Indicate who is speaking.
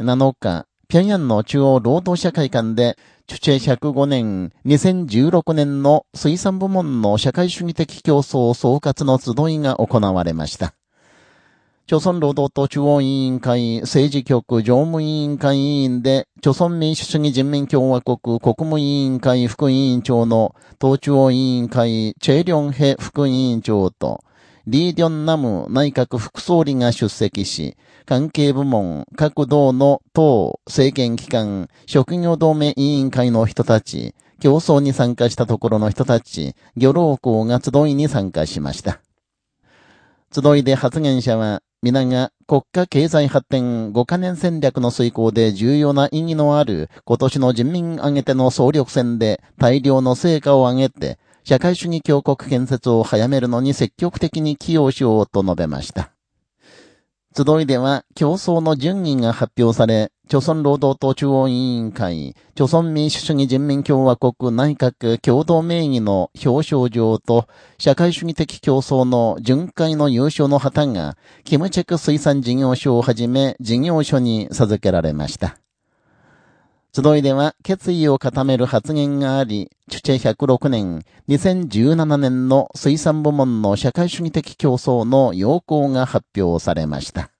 Speaker 1: 7日、平壌の中央労働者会館で、チュチェ105年、2016年の水産部門の社会主義的競争総括の集いが行われました。朝鮮労働党中央委員会政治局常務委員会委員で、朝鮮民主主義人民共和国国務委員会副委員長の党中央委員会チェリョンヘ副委員長と、リー・ディョンナム内閣副総理が出席し、関係部門、各道の党、政権機関、職業同盟委員会の人たち、競争に参加したところの人たち、漁労校が集いに参加しました。集いで発言者は、皆が国家経済発展5カ年戦略の遂行で重要な意義のある今年の人民挙げての総力戦で大量の成果を上げて、社会主義強国建設を早めるのに積極的に寄与しようと述べました。集いでは競争の順位が発表され、朝鮮労働党中央委員会、朝鮮民主主義人民共和国内閣共同名義の表彰状と、社会主義的競争の巡回の優勝の旗が、キムチェク水産事業所をはじめ事業所に授けられました。集いでは決意を固める発言があり、チュチェ106年、2017年の水産部門の社会主義的競争の要項が発表されました。